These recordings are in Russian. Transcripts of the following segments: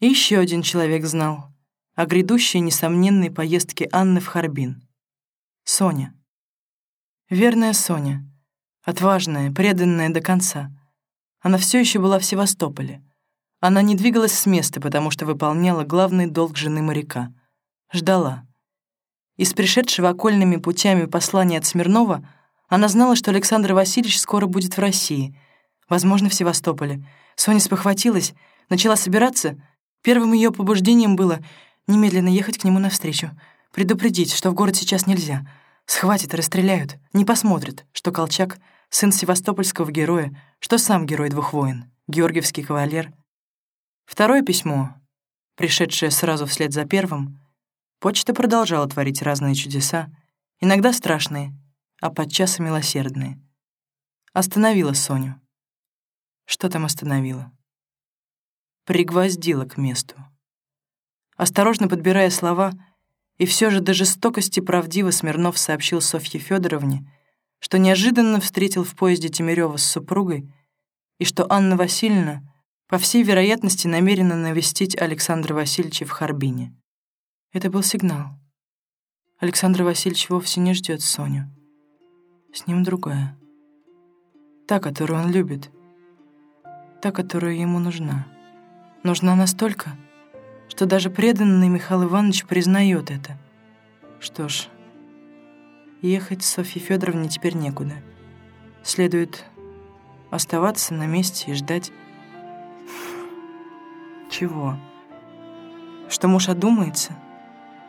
И еще один человек знал о грядущей несомненной поездке Анны в Харбин. Соня. Верная Соня. Отважная, преданная до конца. Она все еще была в Севастополе. Она не двигалась с места, потому что выполняла главный долг жены моряка. Ждала. Из пришедшего окольными путями послания от Смирнова она знала, что Александр Васильевич скоро будет в России, возможно, в Севастополе. Соня спохватилась, начала собираться. Первым ее побуждением было немедленно ехать к нему навстречу, предупредить, что в город сейчас нельзя — Схватят и расстреляют, не посмотрят, что Колчак — сын севастопольского героя, что сам герой двух войн, георгиевский кавалер. Второе письмо, пришедшее сразу вслед за первым, почта продолжала творить разные чудеса, иногда страшные, а подчас и милосердные. Остановила Соню. Что там остановила? Пригвоздила к месту. Осторожно подбирая слова — и все же до жестокости правдиво Смирнов сообщил Софье Федоровне, что неожиданно встретил в поезде Тимирёва с супругой и что Анна Васильевна, по всей вероятности, намерена навестить Александра Васильевича в Харбине. Это был сигнал. Александр Васильевич вовсе не ждет Соню. С ним другая. Та, которую он любит. Та, которая ему нужна. Нужна настолько, что даже преданный Михаил Иванович признает это. Что ж, ехать с Софьей Федоровной теперь некуда. Следует оставаться на месте и ждать... Чего? Что муж одумается?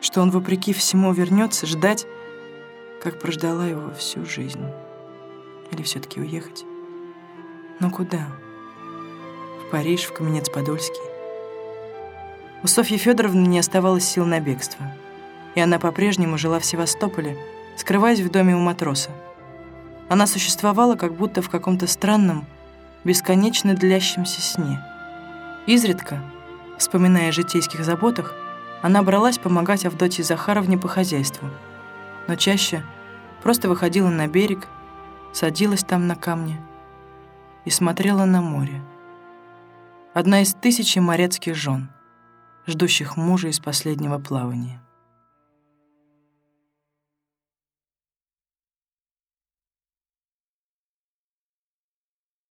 Что он, вопреки всему, вернется ждать, как прождала его всю жизнь? Или все таки уехать? Но куда? В Париж, в Каменец-Подольский? У Софьи Федоровны не оставалось сил на бегство, и она по-прежнему жила в Севастополе, скрываясь в доме у матроса. Она существовала как будто в каком-то странном, бесконечно длящемся сне. Изредка, вспоминая о житейских заботах, она бралась помогать Авдотье Захаровне по хозяйству, но чаще просто выходила на берег, садилась там на камне и смотрела на море. Одна из тысячи морецких жен — ждущих мужа из последнего плавания.